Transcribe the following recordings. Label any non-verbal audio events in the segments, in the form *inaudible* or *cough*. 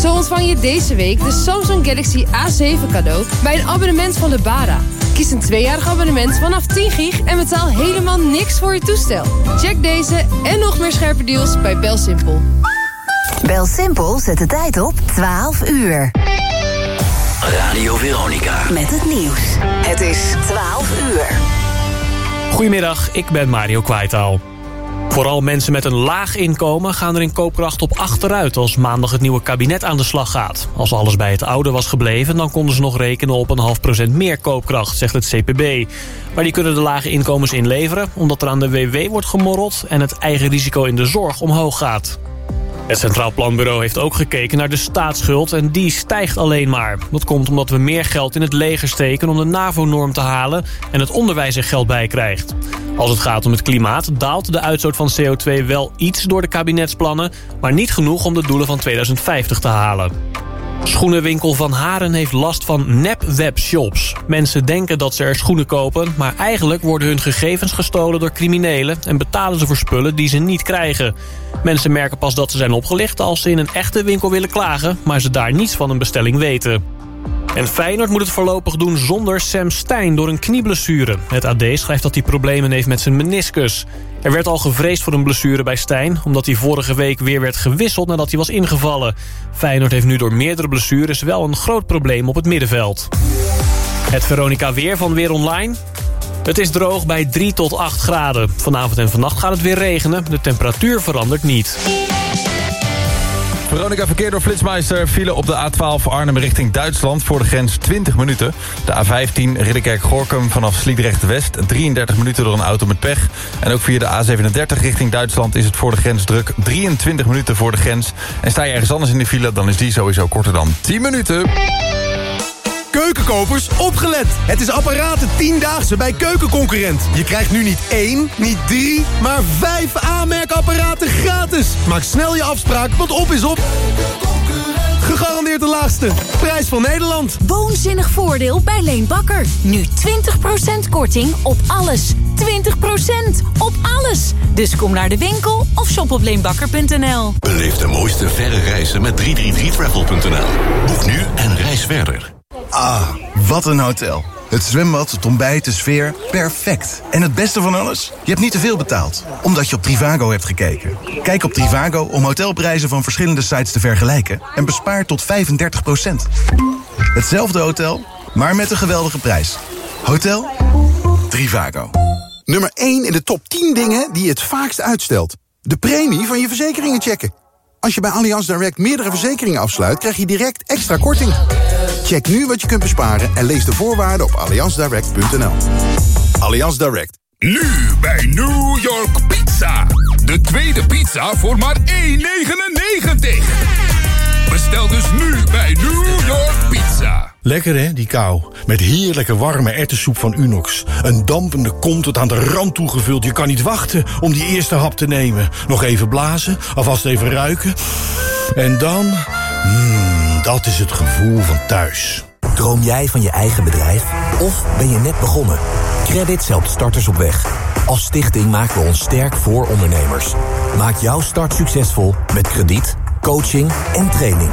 Zo ontvang je deze week de Samsung Galaxy A7 cadeau bij een abonnement van de Bara. Kies een tweejarig abonnement vanaf 10 gig en betaal helemaal niks voor je toestel. Check deze en nog meer scherpe deals bij BelSimpel. BelSimpel zet de tijd op 12 uur. Radio Veronica. Met het nieuws. Het is 12 uur. Goedemiddag, ik ben Mario Kwaitaal. Vooral mensen met een laag inkomen gaan er in koopkracht op achteruit... als maandag het nieuwe kabinet aan de slag gaat. Als alles bij het oude was gebleven... dan konden ze nog rekenen op een half procent meer koopkracht, zegt het CPB. Maar die kunnen de lage inkomens inleveren... omdat er aan de WW wordt gemorreld... en het eigen risico in de zorg omhoog gaat. Het Centraal Planbureau heeft ook gekeken naar de staatsschuld... en die stijgt alleen maar. Dat komt omdat we meer geld in het leger steken... om de NAVO-norm te halen en het onderwijs er geld bij krijgt. Als het gaat om het klimaat daalt de uitstoot van CO2 wel iets door de kabinetsplannen... maar niet genoeg om de doelen van 2050 te halen. Schoenenwinkel Van Haren heeft last van nep-webshops. Mensen denken dat ze er schoenen kopen... maar eigenlijk worden hun gegevens gestolen door criminelen... en betalen ze voor spullen die ze niet krijgen. Mensen merken pas dat ze zijn opgelicht als ze in een echte winkel willen klagen... maar ze daar niets van een bestelling weten. En Feyenoord moet het voorlopig doen zonder Sam Stein door een knieblessure. Het AD schrijft dat hij problemen heeft met zijn meniscus. Er werd al gevreesd voor een blessure bij Stijn... omdat hij vorige week weer werd gewisseld nadat hij was ingevallen. Feyenoord heeft nu door meerdere blessures wel een groot probleem op het middenveld. Het Veronica Weer van Weer Online. Het is droog bij 3 tot 8 graden. Vanavond en vannacht gaat het weer regenen. De temperatuur verandert niet. Veronica verkeer door Flitsmeister file op de A12 Arnhem richting Duitsland voor de grens 20 minuten. De A15 Ridderkerk-Gorkum vanaf Sliedrecht-West 33 minuten door een auto met pech. En ook via de A37 richting Duitsland is het voor de grens druk 23 minuten voor de grens. En sta je ergens anders in de file, dan is die sowieso korter dan 10 minuten. Keukenkopers, opgelet! Het is apparaten 10-daagse bij Keukenconcurrent. Je krijgt nu niet één, niet drie, maar vijf aanmerkapparaten gratis. Maak snel je afspraak, want op is op. Gegarandeerd de laagste. Prijs van Nederland. Woonzinnig voordeel bij Leen Bakker. Nu 20% korting op alles. 20% op alles. Dus kom naar de winkel of shop op leenbakker.nl. Beleef de mooiste verre reizen met 333travel.nl. Boek nu en reis verder. Ah, wat een hotel. Het zwembad, het ontbijt, de sfeer, perfect. En het beste van alles? Je hebt niet te veel betaald, omdat je op Trivago hebt gekeken. Kijk op Trivago om hotelprijzen van verschillende sites te vergelijken... en bespaar tot 35% Hetzelfde hotel, maar met een geweldige prijs. Hotel Trivago. Nummer 1 in de top 10 dingen die je het vaakst uitstelt. De premie van je verzekeringen checken. Als je bij Allianz Direct meerdere verzekeringen afsluit... krijg je direct extra korting. Check nu wat je kunt besparen en lees de voorwaarden op allianzdirect.nl. Allianz Direct. Nu bij New York Pizza. De tweede pizza voor maar 1,99. Bestel dus nu bij New York Pizza. Lekker hè, die kou. Met heerlijke warme ertessoep van Unox. Een dampende kom tot aan de rand toegevuld. Je kan niet wachten om die eerste hap te nemen. Nog even blazen, alvast even ruiken. En dan... Mmm, dat is het gevoel van thuis. Droom jij van je eigen bedrijf? Of ben je net begonnen? Credits helpt starters op weg. Als stichting maken we ons sterk voor ondernemers. Maak jouw start succesvol met krediet, coaching en training.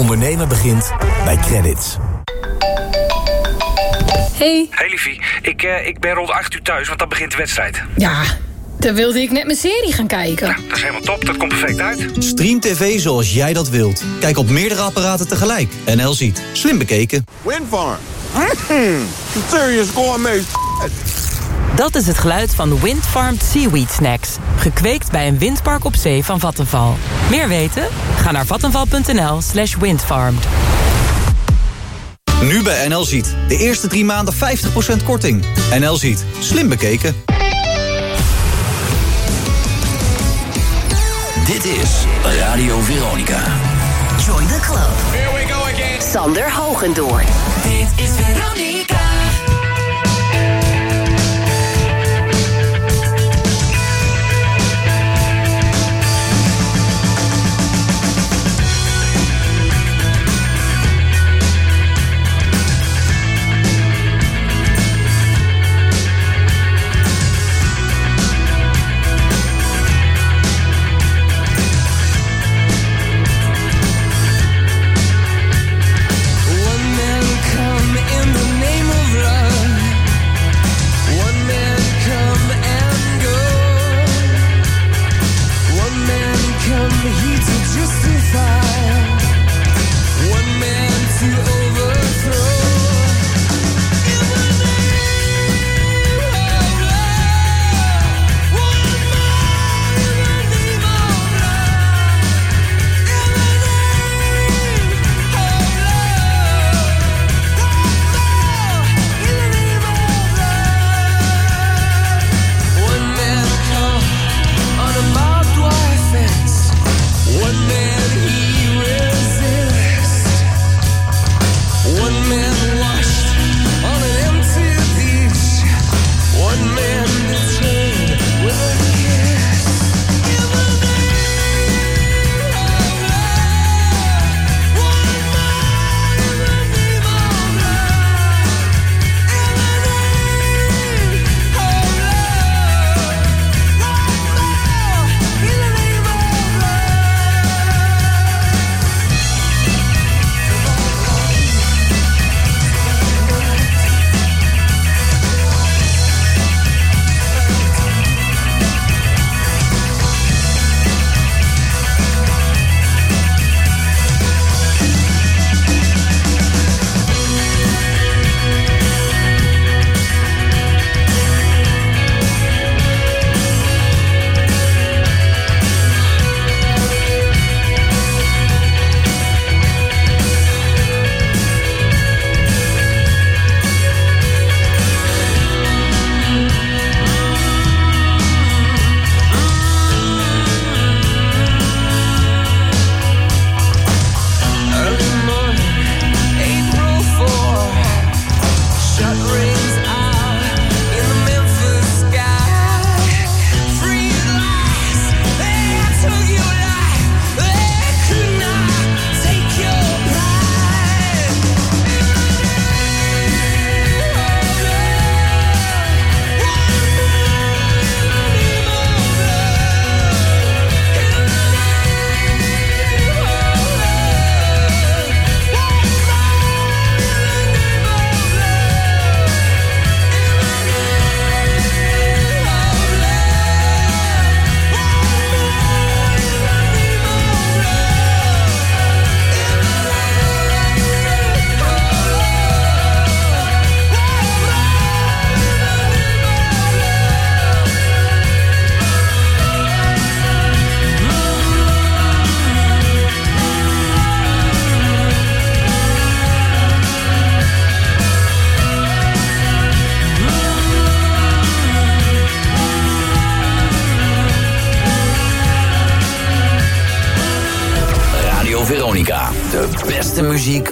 Ondernemen begint bij Credits. Hey. Hey liefie, ik, uh, ik ben rond 8 uur thuis, want dan begint de wedstrijd. Ja, dan wilde ik net mijn serie gaan kijken. Ja, dat is helemaal top, dat komt perfect uit. Stream TV zoals jij dat wilt. Kijk op meerdere apparaten tegelijk. NL ziet. Slim bekeken. Windfarm. Mm, serious gourmet Dat is het geluid van de Windfarmed Seaweed Snacks. Gekweekt bij een windpark op zee van Vattenval. Meer weten? Ga naar vattenval.nl slash windfarmed. Nu bij NL Ziet. De eerste drie maanden 50% korting. NL Ziet. Slim bekeken. Dit is Radio Veronica. Join the club. Here we go again. Sander Hogendoorn. Dit is. Veronica. Muziek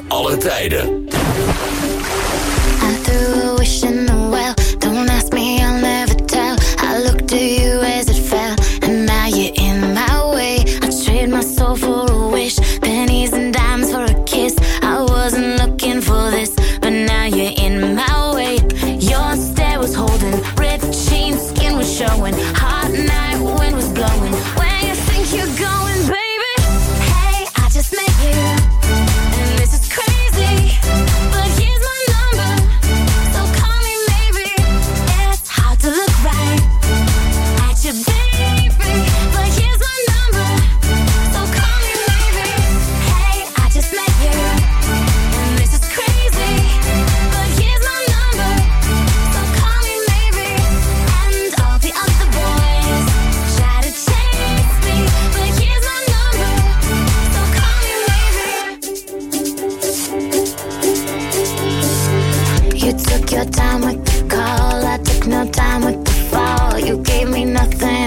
You gave me nothing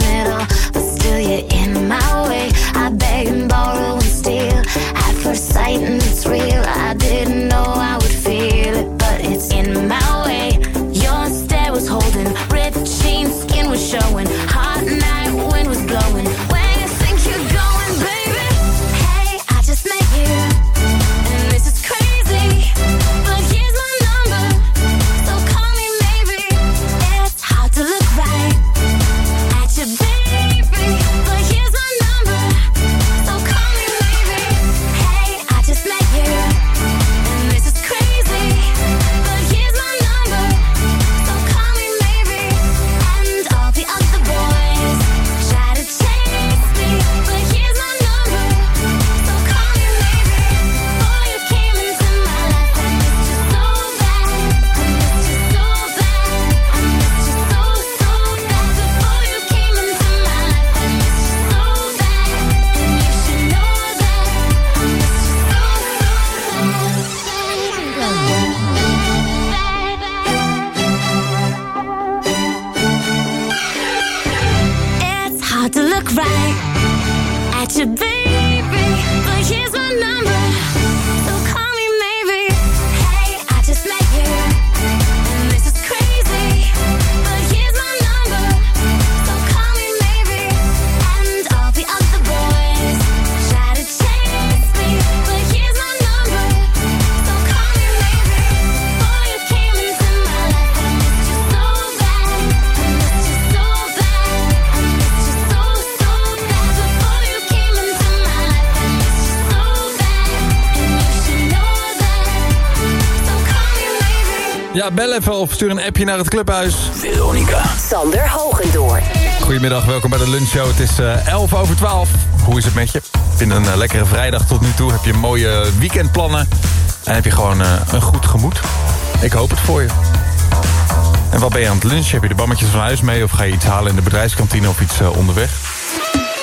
Ja, bel even of stuur een appje naar het clubhuis. Veronica. Sander Hogendoor. Goedemiddag, welkom bij de lunchshow. Het is eh 11 over 12. Hoe is het met je? In een eh, lekkere vrijdag tot nu toe. Heb je mooie weekendplannen. En heb je gewoon eh, een goed gemoed. Ik hoop het voor je. En wat ben je aan het lunchen? Heb je de bammetjes van huis mee? Of ga je iets halen in de bedrijfskantine of iets eh, onderweg?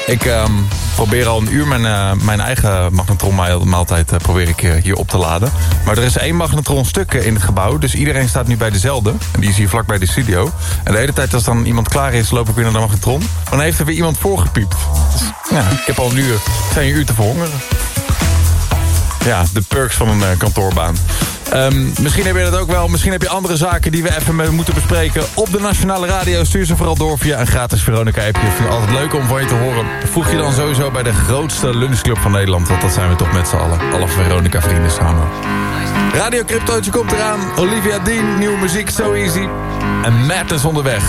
Ik ehm, probeer al een uur mijn, eh, mijn eigen magnetronmaaltijd uh, probeer ik eh, hier op te laden. Maar er is één magnetron stuk eh, in het gebouw. Dus iedereen staat nu bij dezelfde. En die is hier vlak bij de studio. En de hele tijd als dan iemand klaar is, loop ik weer naar de magnetron. Maar dan heeft er weer iemand voorgepiept. Dus, ja, ik heb al een uur, een uur te verhongeren. Ja, de perks van een eh, kantoorbaan. Ehm, misschien heb je dat ook wel. Misschien heb je andere zaken die we even moeten bespreken. Op de Nationale Radio stuur ze vooral door via een gratis Veronica-appje. Ik vind het altijd leuk om van je te horen. Voeg je dan sowieso bij de grootste lunchclub van Nederland. Want dat zijn we toch met z'n allen. Alle Veronica-vrienden samen. Radio Cryptootje komt eraan. Olivia Dean, nieuwe muziek, So Easy. En Matt is onderweg.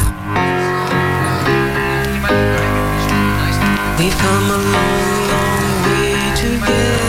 We've come a long way together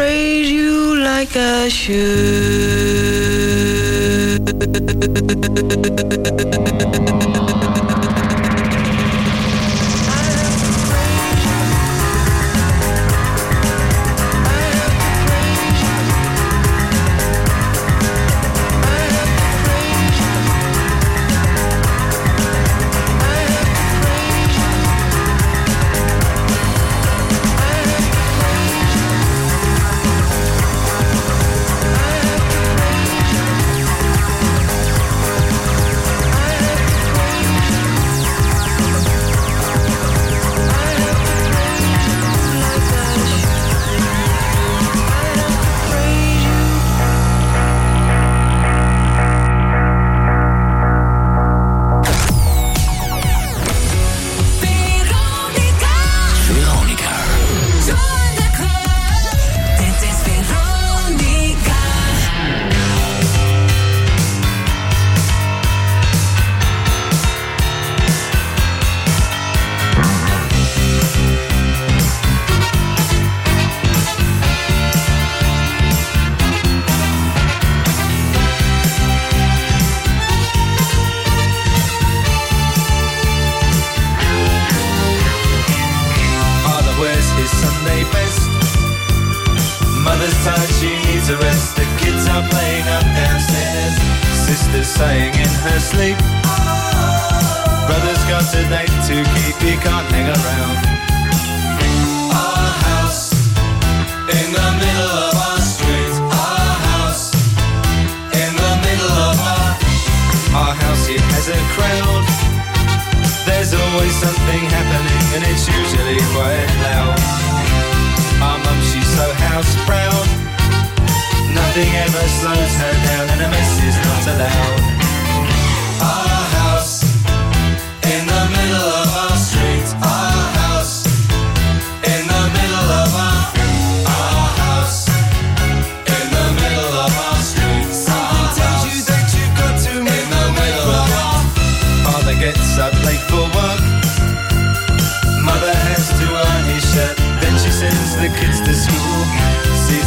praise you like I should. and it's usually quite loud. My mum, she's so house proud. Nothing ever slows her down, and a mess is not allowed. I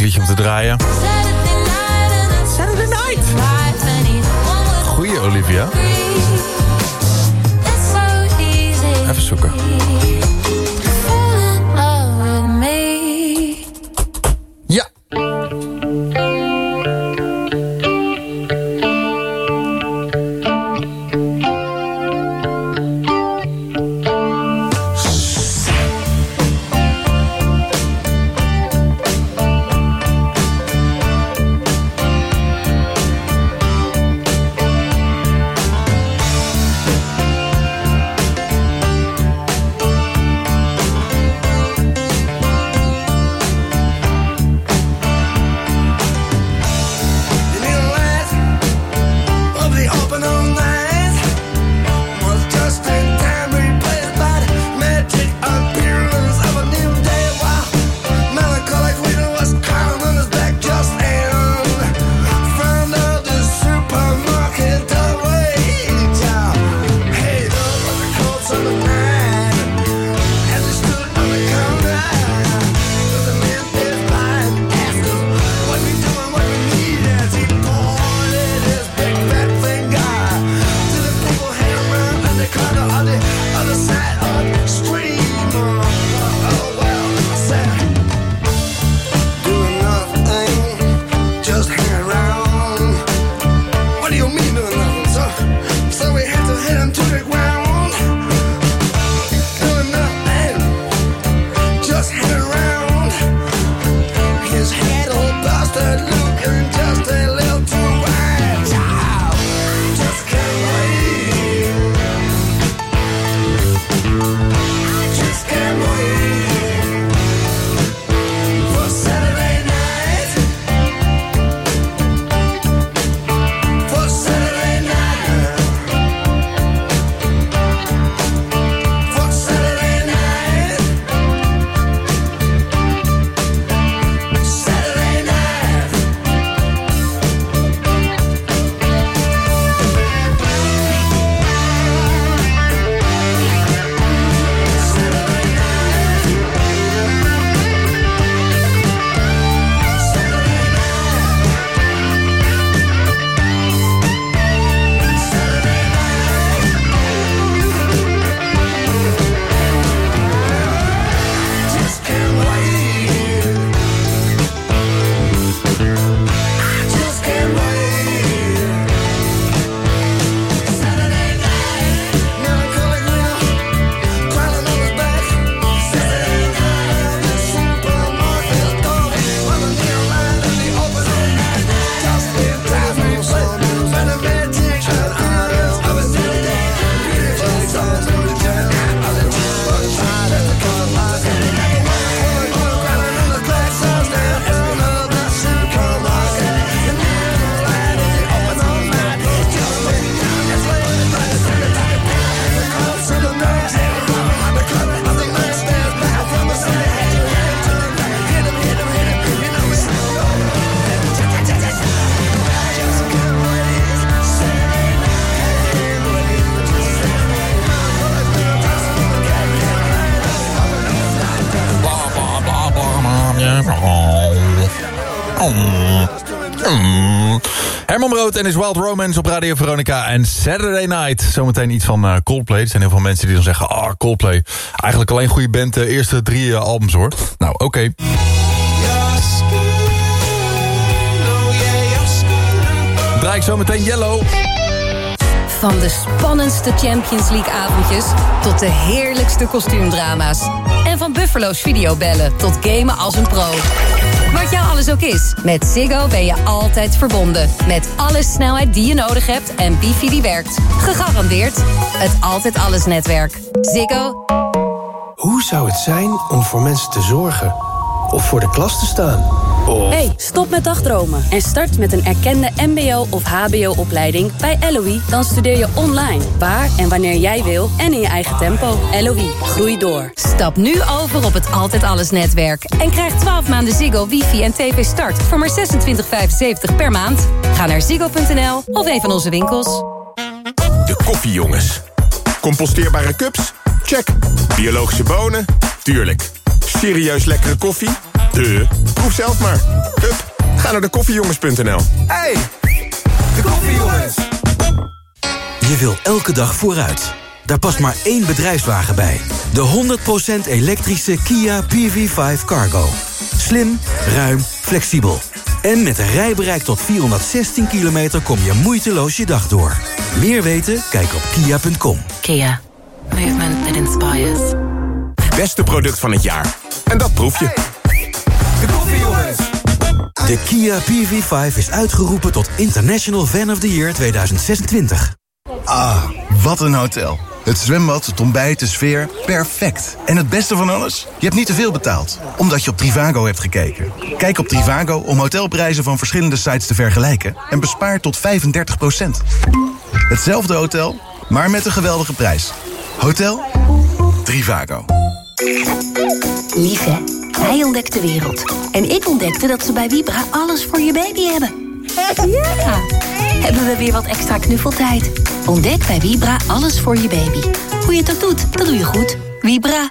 Leuk liedje om te draaien. En his Wild Romance op Radio Veronica en Saturday Night. Zometeen iets van eh, Coldplay. Er zijn heel veel mensen die dan zeggen... ah, Coldplay, eigenlijk alleen goede band de eerste drie eh, albums hoor. Nou, oké. Draai ik zo meteen Yellow. Van de spannendste Champions League avondjes tot de heerlijkste kostuumdrama's. En van Buffalo's videobellen tot gamen als een pro. Jou alles ook is, met Ziggo ben je altijd verbonden. Met alle snelheid die je nodig hebt en wifi die werkt. Gegarandeerd het Altijd Alles netwerk. Ziggo. Hoe zou het zijn om voor mensen te zorgen? Of voor de klas te staan? Of... Hey, stop met dagdromen en start met een erkende mbo- of hbo-opleiding bij LOE. Dan studeer je online, waar en wanneer jij wil en in je eigen tempo. LOE, groei door. Stap nu over op het Altijd Alles netwerk. En krijg 12 maanden Ziggo, wifi en tv start voor maar 26,75 per maand. Ga naar ziggo.nl of een van onze winkels. De koffiejongens. Composteerbare cups? Check. Biologische bonen? Tuurlijk. Serieus lekkere koffie? De. Proef zelf maar. Hup, ga naar de koffiejongens.nl. Hey, de koffiejongens. Je wil elke dag vooruit. Daar past maar één bedrijfswagen bij. De 100% elektrische Kia PV5 Cargo. Slim, ruim, flexibel. En met een rijbereik tot 416 kilometer kom je moeiteloos je dag door. Meer weten? Kijk op kia.com. Kia. Movement that inspires. Beste product van het jaar. En dat proef je. De Kia PV5 is uitgeroepen tot International Fan of the Year 2026. Ah, wat een hotel. Het zwembad, het ontbijt, de sfeer, perfect. En het beste van alles? Je hebt niet te veel betaald, omdat je op Trivago hebt gekeken. Kijk op Trivago om hotelprijzen van verschillende sites te vergelijken... en bespaar tot 35% Hetzelfde hotel, maar met een geweldige prijs. Hotel Trivago. Lief hè? Hij ontdekt de wereld. En ik ontdekte dat ze bij Vibra alles voor je baby hebben. Ja! Hebben we weer wat extra knuffeltijd. Ontdek bij Vibra alles voor je baby. Hoe je het ook doet, dat doe je goed. Vibra.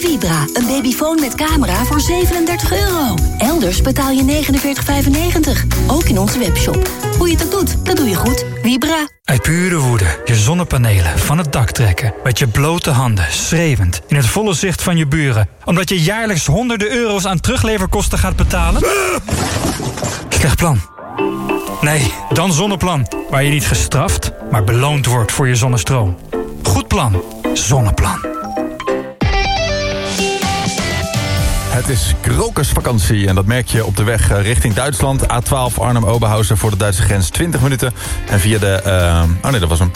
Vibra. Een babyfoon met camera voor 37 euro. Elders betaal je 49,95. Ook in onze webshop. Hoe je ook doet, dat doe je goed. Vibra. Uit pure woede je zonnepanelen van het dak trekken. Met je blote handen, schreeuwend, in het volle zicht van je buren. Omdat je jaarlijks honderden euro's aan terugleverkosten gaat betalen? Slecht plan. Nee, dan Zonneplan. Waar je niet gestraft, maar beloond wordt voor je zonnestroom. Goed plan. Zonneplan. Het is krokusvakantie en dat merk je op de weg eh, richting Duitsland. A12 Arnhem-Oberhausen voor de Duitse grens 20 minuten. En via de... eh, oh nee, dat was hem.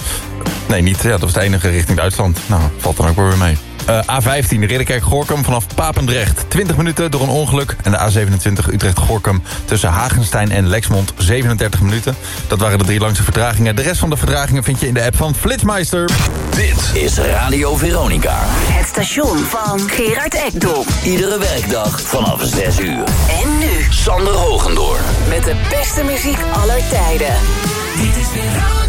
Nee, niet. Ja, dat was de enige richting Duitsland. Nou, valt dan ook wel weer mee. Eh, A15 Ridderkerk-Gorkum vanaf Papendrecht. 20 minuten door een ongeluk. En de A27 Utrecht-Gorkum tussen Hagenstein en Lexmond 37 minuten. Dat waren de drie langste vertragingen. De rest van de vertragingen vind je in de app van Flitsmeister. Dit is Radio Veronica. Het station van Gerard Ekdom. Iedere werkdag vanaf 6 uur. En nu Sander Hogendoor. met de beste muziek aller tijden. Dit is Veronica.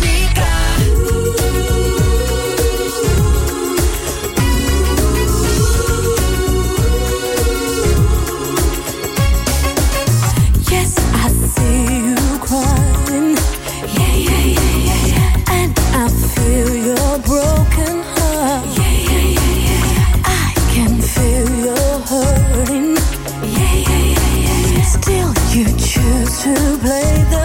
To play the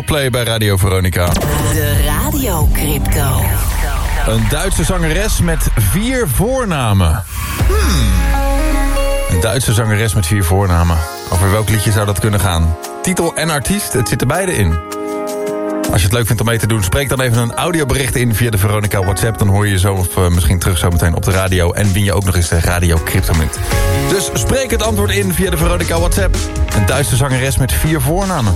Play bij Radio Veronica. De Radio Crypto. Een Duitse zangeres met vier voornamen. Hmm. Een Duitse zangeres met vier voornamen. Over welk liedje zou dat kunnen gaan? Titel en artiest, het zit er beide in. Als je het leuk vindt om mee te doen, spreek dan even een audiobericht in via de Veronica WhatsApp. Dan hoor je zo of eh, misschien terug zo meteen op de radio. En win je ook nog eens de Radio Cryptomunt. Dus spreek het antwoord in via de Veronica WhatsApp. Een Duitse zangeres met vier voornamen.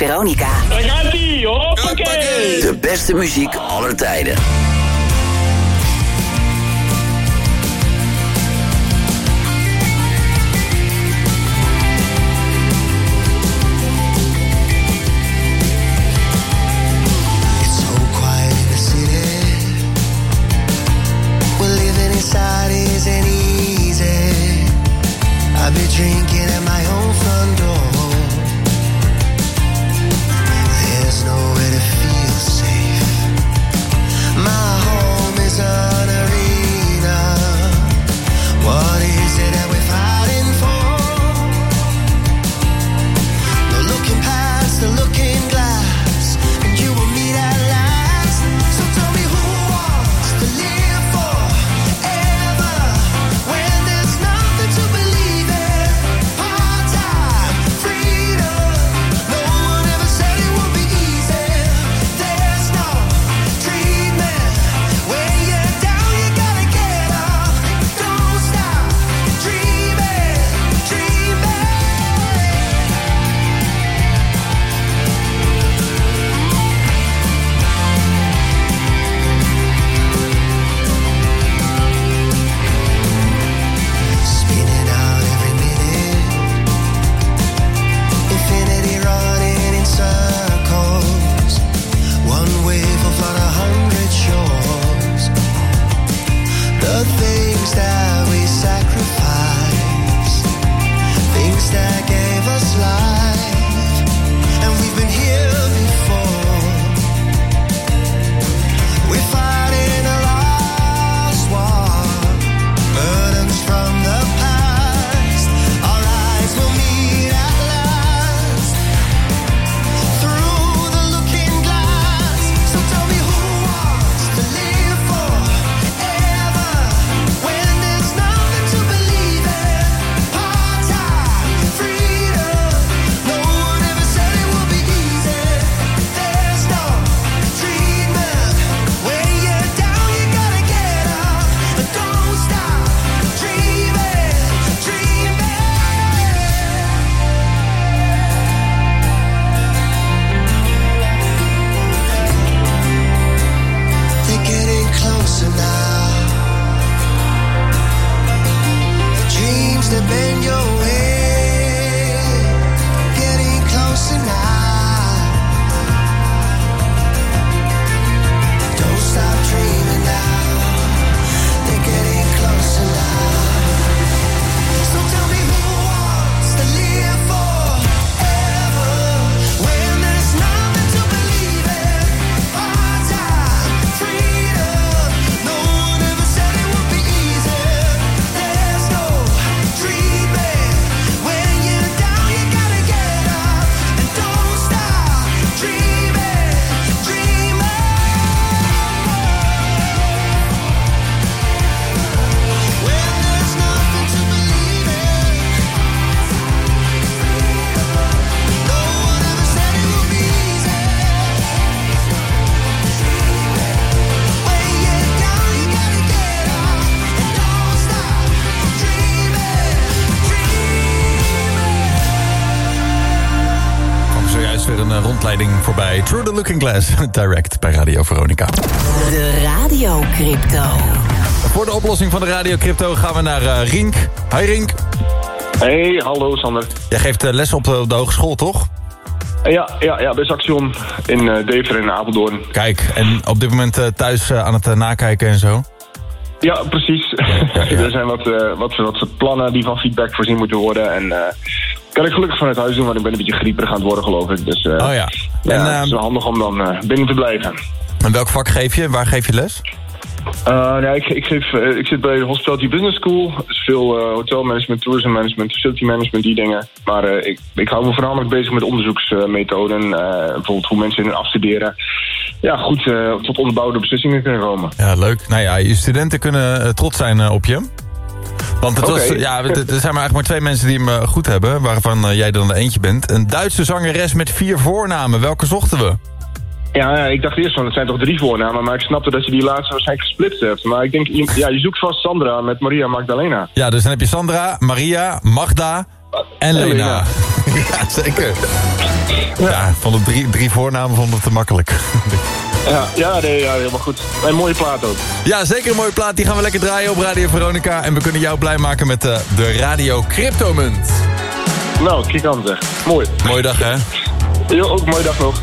Veronica. De beste muziek Through the Looking Glass, *laughs* direct bij Radio Veronica. De Radio Crypto. Voor de oplossing van de Radio Crypto gaan we naar eh, Rink. Hi Rink. Hey, hallo Sander. Jij geeft eh, les op de, op de hogeschool, toch? Eh, Ja, ja, ja, bij Saxion in eh Deventer en Apeldoorn. Kijk, en op dit moment eh, thuis eh, aan het eh, nakijken en zo? Ja, precies. *laughs* er zijn wat, eh, wat, wat plannen die van feedback voorzien moeten worden. En eh kan ik gelukkig vanuit huis doen, want ik ben een beetje grieperig aan het worden, geloof ik. Dus eh, Oh ja. ja, En, het is ehm, wel handig om dan eh, binnen te blijven. En welk vak geef je? Waar geef je les? Eh, ja, ik, ik, geef, ik zit bij de Hospitality Business School. Dus veel eh, hotelmanagement, tourism management, facility management, die dingen. Maar eh, ik, ik hou me voornamelijk bezig met onderzoeksmethoden. eh, bijvoorbeeld hoe mensen in afstuderen. Ja, goed tot onderbouwde beslissingen kunnen komen. Ja, leuk. Nou ja, je studenten kunnen trots zijn op je. Want het was, ja, er zijn maar eigenlijk maar twee mensen die hem eh, goed hebben... waarvan eh, jij dan de eentje bent. Een Duitse zangeres met vier voornamen. Welke zochten we? Ja, ja, ik dacht eerst van het zijn toch drie voornamen, maar ik snapte dat je die laatste waarschijnlijk gesplitst hebt. Maar ik denk, je- ja, je zoekt vast Sandra met Maria Magdalena. Ja, dus dan heb je Sandra, Maria, Magda en En Lena. Lena. *laughs* ja, zeker. Ja, ik vond het drie, drie voornamen vond het te makkelijk. Ja, ja, nee, ja helemaal goed. Een mooie plaat ook. Ja, zeker een mooie plaat. Die gaan we lekker draaien op Radio Veronica. En we kunnen jou blij maken met eh, de Radio Cryptomunt. Nou, kijk aan zeg. Mooi. Mooie dag, hè? Jo, ook mooie dag nog.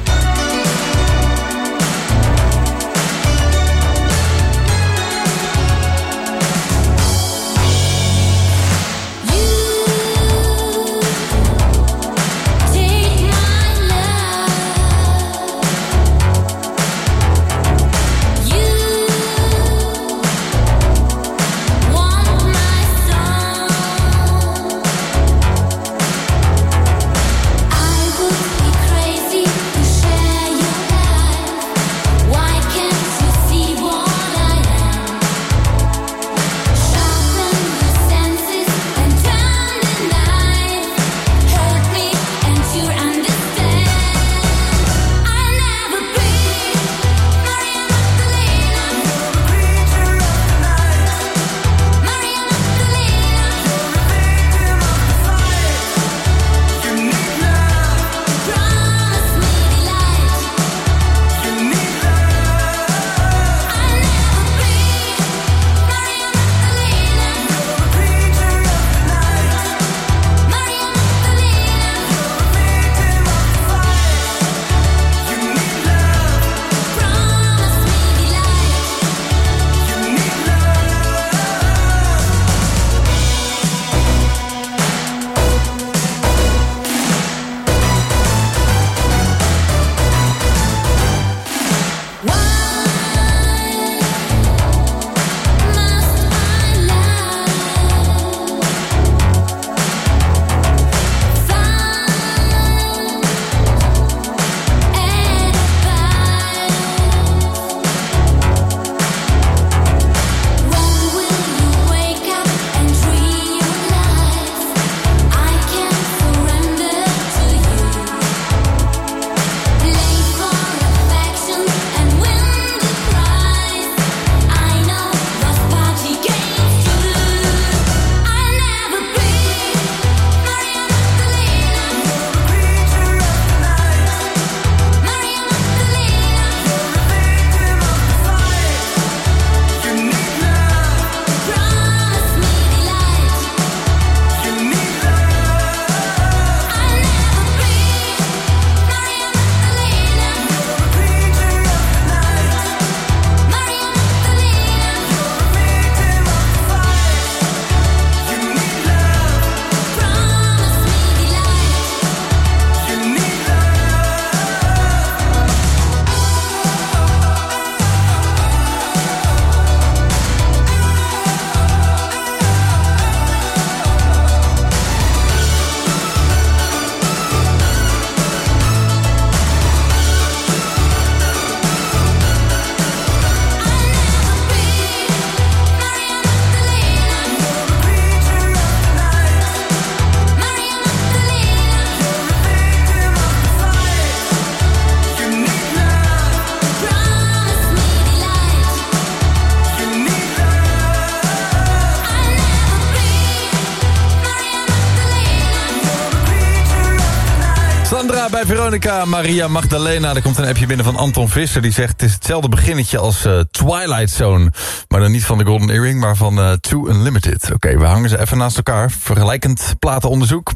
Veronica, Maria Magdalena. Er komt een appje binnen van Anton Visser. Die zegt, het is hetzelfde beginnetje als eh, Twilight Zone. Maar dan niet van de Golden Earring, maar van uh, Too Unlimited. Oké, we hangen ze even naast elkaar. Vergelijkend platenonderzoek.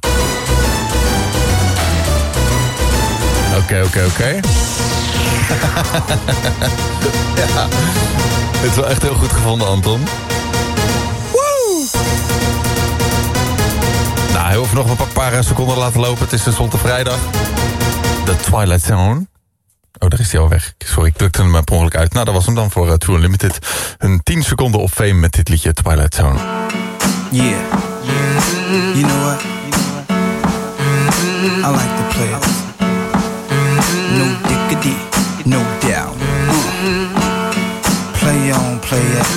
Oké, oké, oké. *laughs* ja, het is wel echt heel goed gevonden, Anton. Nou, heel even nog een paar seconden laten lopen. Het is tenslotte vrijdag. Twilight Zone. Oh, daar is hij al weg. Sorry, ik drukte hem per ongeluk uit. Nou, dat was hem dan voor uh, True Unlimited. Een 10 seconden op fame met dit liedje Twilight Zone. Yeah. You know what? I like to play it. No diggity, no doubt. Play on, play it.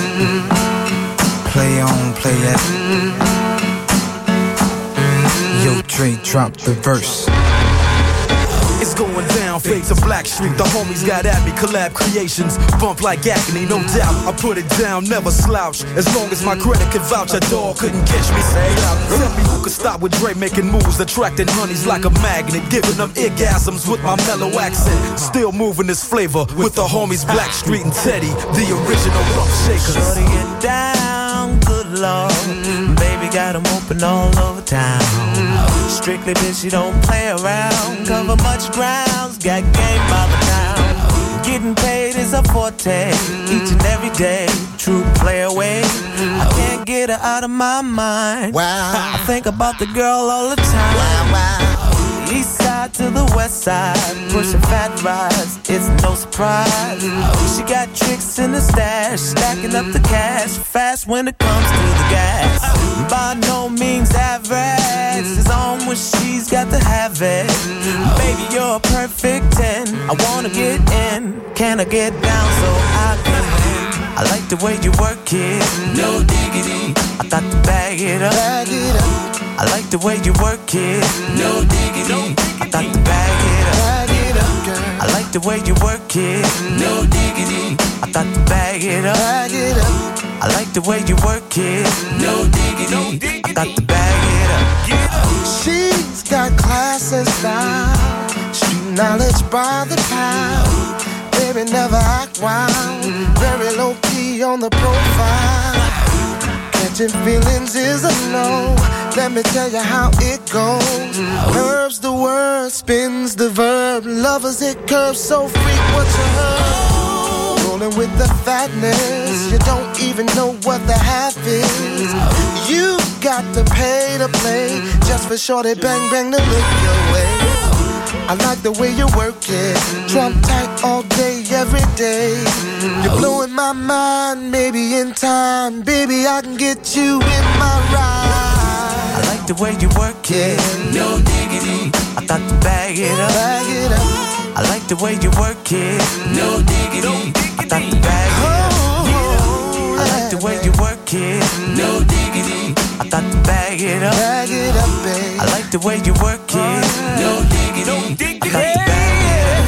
Play on, play it. Yo, Dre, drop the verse. It's going down, fade to Black Street. The homies got at me, collab creations. Bump like acne, no doubt. I put it down, never slouch. As long as my credit can vouch, a dog couldn't catch me. Say. Tell me who could stop with Dre making moves, attracting honeys like a magnet, giving them orgasms with my mellow accent. Still moving this flavor with the homies Black Street and Teddy, the original rough shakers. Shorty it down, good lord. Baby got them open all over town. Strictly bitch, you don't play around. Cover much grounds, got game by the town. Getting paid is a forte, each and every day. True play away. I can't get her out of my mind. Wow. I think about the girl all the time. Wow, wow. East side to the west side, pushing fat rides, it's no surprise. She got tricks in the stash, stacking up the cash, fast when it comes to the gas. By to have it. Baby, you're a perfect 10. I wanna get in, can I get down so I can win? I like the way you work it, no diggity. I got to bag it up. Bag it up. I like the way you work it. No diggity. I got to bag it up. Bag it up, girl. I like the way you work it. No diggity. I got to bag it up. Bag it up. I like the way you work it. No diggity. I got to bag it up. And style. Street knowledge by the pound. Baby, never act wild. Very low key on the profile. Catching feelings is a no. Let me tell you how it goes. Curves the word, spins the verb. Lovers it curves so freak what you heard. Rolling with the fatness, you don't even know what the half is. You got to pay to play just for shorty bang bang to look your way. I like the way you work it. Trump tight all day, every day. You're blowing my mind, maybe in time. Baby, I can get you in my ride. I like the way you work it. No diggity. I got to bag it up. Bag it up. I like the way you work it. No diggity. I got to bag it up. I like the way you work it. No diggity. I got to bag it up. Bag it up, babe. I like the way you work it. No diggity. I got to bag it up.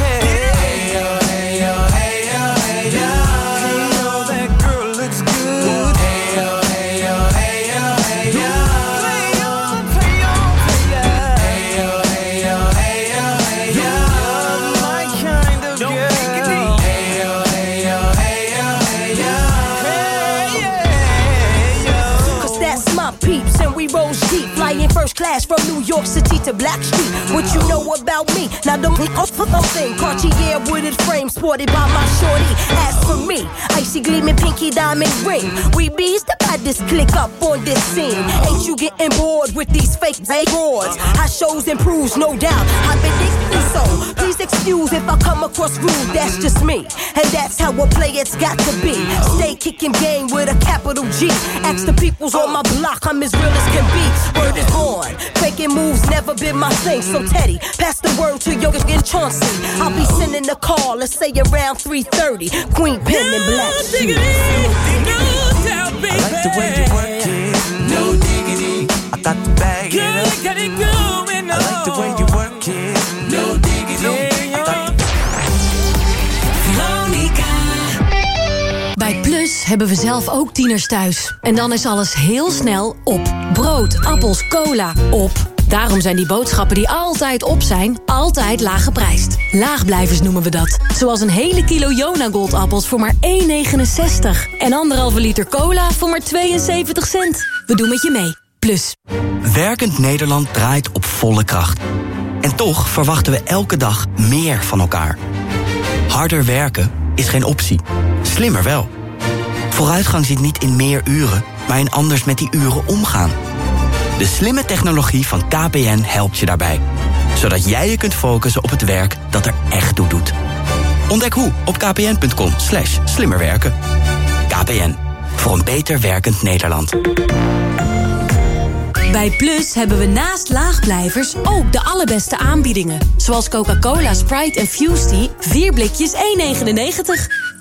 We roll deep, flying first class from New York City to Black Street. What you know about me? Now the off for those thing, Cartier wooded frame sported by my shorty. As for me, icy gleaming pinky diamond ring. We bees the baddest click up on this scene. Ain't you getting bored with these fake broads? Our shows improves, no doubt. I've been so. Please excuse if I come across rude. That's just me, and that's how a play it's got to be. Stay kicking game with a capital G. Ask the peoples on my block, I'm as real as can be. Word is on. Faking moves never been my thing. So Teddy, pass the word to Yoga and Chauncey. I'll be sending a call, let's say around 3:30. Queen Pen and Black Shoes. I like the way you work it. No diggity. I got to bag it up. I like the way you Hebben we zelf ook tieners thuis. En dan is alles heel snel op. Brood, appels, cola, op. Daarom zijn die boodschappen die altijd op zijn, altijd laag geprijsd. Laagblijvers noemen we dat. Zoals een hele kilo Jona Goldappels voor maar 1,69. En anderhalve liter cola voor maar 72 cent. We doen met je mee. Plus. Werkend Nederland draait op volle kracht. En toch verwachten we elke dag meer van elkaar. Harder werken is geen optie. Slimmer wel. Vooruitgang zit niet in meer uren, maar in anders met die uren omgaan. De slimme technologie van KPN helpt je daarbij. Zodat jij je kunt focussen op het werk dat er echt toe doet. Ontdek hoe op kpn.com slash slimmerwerken. KPN, voor een beter werkend Nederland. Bij Plus hebben we naast laagblijvers ook de allerbeste aanbiedingen. Zoals Coca-Cola, Sprite en Fusty. 4 blikjes 1,99.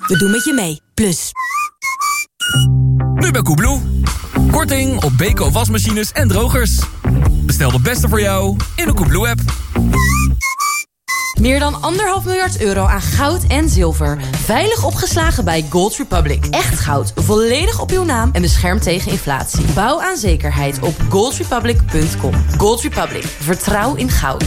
We doen met je mee. Plus. Nu bij Koebloe. Korting op Beko wasmachines en drogers. Bestel de beste voor jou in de Koebloe-app. Meer dan anderhalf miljard euro aan goud en zilver. Veilig opgeslagen bij Gold Republic. Echt goud, volledig op uw naam en beschermd tegen inflatie. Bouw aan zekerheid op goldrepublic.com. Gold Republic, vertrouw in goud.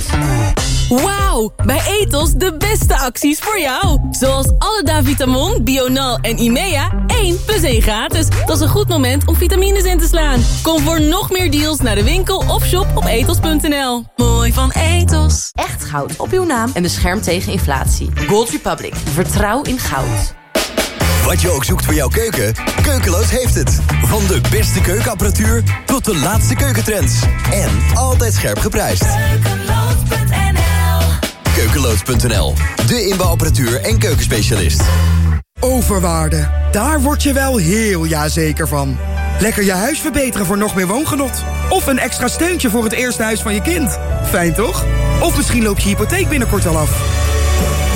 Wauw, bij Ethos de beste acties voor jou. Zoals alle Davitamon, Bional en Imea, 1 plus 1 gratis. Dat is een goed moment om vitamines in te slaan. Kom voor nog meer deals naar de winkel of shop op ethos.nl. Mooi van Ethos. Echt goud op uw naam en beschermd tegen inflatie. Gold Republic, vertrouw in goud. Wat je ook zoekt voor jouw keuken, Keukeloos heeft het. Van de beste keukenapparatuur tot de laatste keukentrends. En altijd scherp geprijsd. Keukeloos.nl, de inbouwapparatuur en keukenspecialist. Overwaarde, daar word je wel heel jazeker van. Lekker je huis verbeteren voor nog meer woongenot. Of een extra steuntje voor het eerste huis van je kind. Fijn toch? Of misschien loopt je hypotheek binnenkort al af.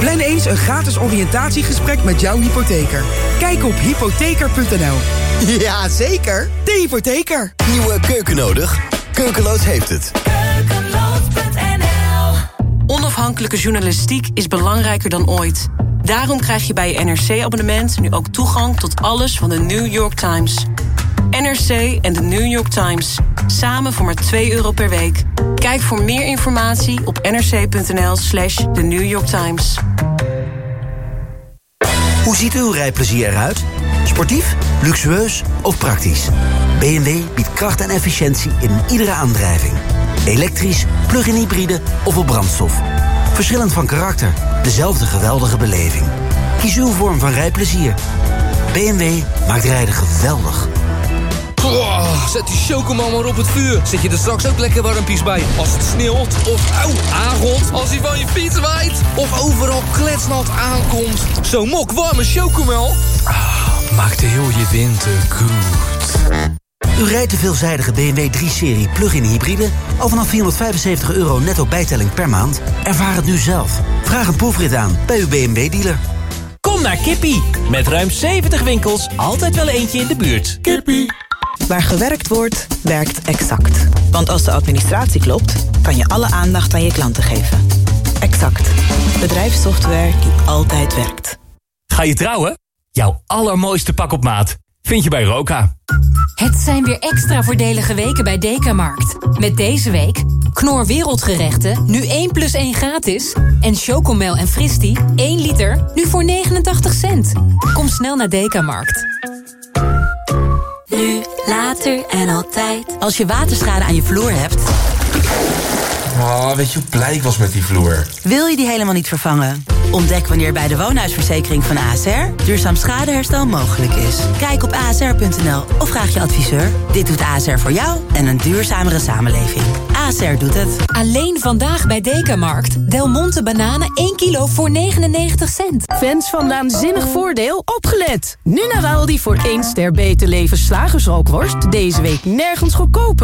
Plan eens een gratis oriëntatiegesprek met jouw hypotheker. Kijk op hypotheker.nl. Ja, zeker. De hypotheker. Nieuwe keuken nodig? Keukeloos heeft het. Onafhankelijke journalistiek is belangrijker dan ooit. Daarom krijg je bij je NRC-abonnement nu ook toegang tot alles van de New York Times. NRC en de New York Times. Samen voor maar 2 euro per week. Kijk voor meer informatie op nrc.nl slash The New York Times. Hoe ziet uw rijplezier eruit? Sportief, luxueus of praktisch? BMW biedt kracht en efficiëntie in iedere aandrijving. Elektrisch, plug-in hybride of op brandstof. Verschillend van karakter, dezelfde geweldige beleving. Kies uw vorm van rijplezier. BMW maakt rijden geweldig. Oh, zet die chocomel maar op het vuur. Zet je er straks ook lekker warmpies bij. Als het sneeuwt of auw, aangot. Als hij van je fiets waait. Of overal kletsnat aankomt. Zo'n mok warme chocomel. Ah, maakt heel je winter goed. U rijdt de veelzijdige BMW 3-serie plug-in hybride... al vanaf 475 euro netto bijtelling per maand? Ervaar het nu zelf. Vraag een proefrit aan bij uw BMW-dealer. Kom naar Kippie. Met ruim 70 winkels, altijd wel eentje in de buurt. Kippie. Waar gewerkt wordt, werkt Exact. Want als de administratie klopt, kan je alle aandacht aan je klanten geven. Exact. Bedrijfssoftware die altijd werkt. Ga je trouwen? Jouw allermooiste pak op maat vind je bij Roka. Het zijn weer extra voordelige weken bij Dekamarkt. Met deze week Knor Wereldgerechten, nu 1 plus 1 gratis. En Chocomel en Fristi, 1 liter, nu voor 89 cent. Kom snel naar Dekamarkt. Nu, later en altijd. Als je waterschade aan je vloer hebt... Oh, weet je hoe blij ik was met die vloer? Wil je die helemaal niet vervangen? Ontdek wanneer bij de woonhuisverzekering van ASR... duurzaam schadeherstel mogelijk is. Kijk op asr.nl of vraag je adviseur. Dit doet ASR voor jou en een duurzamere samenleving. ASR doet het. Alleen vandaag bij Dekamarkt. Del Monte bananen 1 kilo voor 99 cent. Fans van Naanzinnig Voordeel, opgelet! Nu naar Aldi voor 1 ster beter leven slagersrookworst. Deze week nergens goedkoper